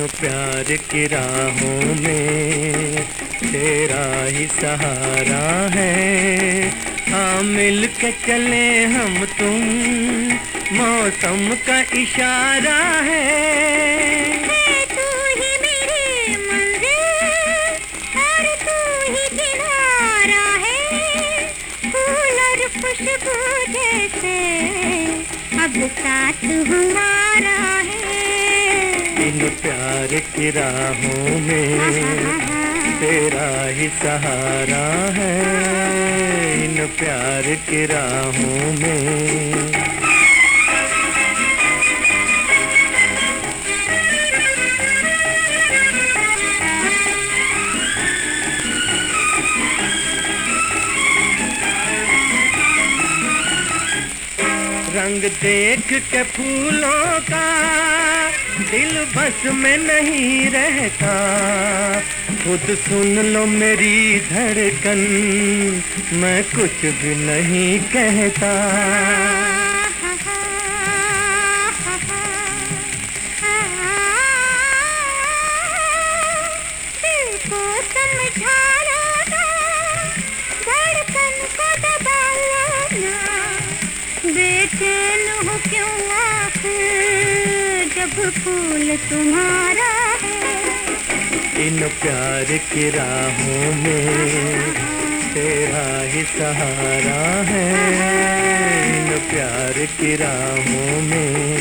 प्यार की राहों में, तेरा ही सहारा है। हाँ मिल के चले हम तुम, मौसम का इशारा है। खुशबू जैसे, अब साथ हमारा है इन प्यार की राहों में तेरा ही सहारा है। इन प्यार की राहों में रंग देख के फूलों का दिल बस में नहीं रहता। खुद सुन लो मेरी धड़कन, मैं कुछ भी नहीं कहता। बेचैन हो क्यों आखिर जब फूल तुम्हारा है? इन प्यार की राहों में तेरा ही सहारा है। इन प्यार की राहों में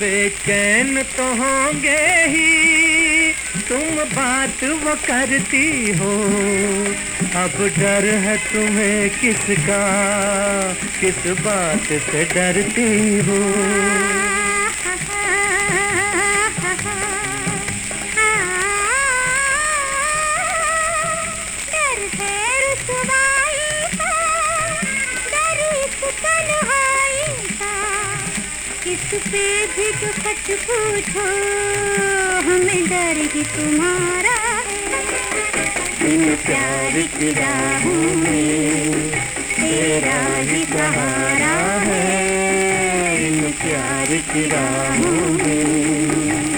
बेचैन तो होंगे ही। तुम बात वो करती हो। अब डर है तुम्हें किसका? किस बात से डरती हो? डर है। किस पे भी तो सच पूछो, हमें डर ही तुम्हारा। इन प्यार की राहों में तेरा ही सहारा है। इन प्यार की राहों में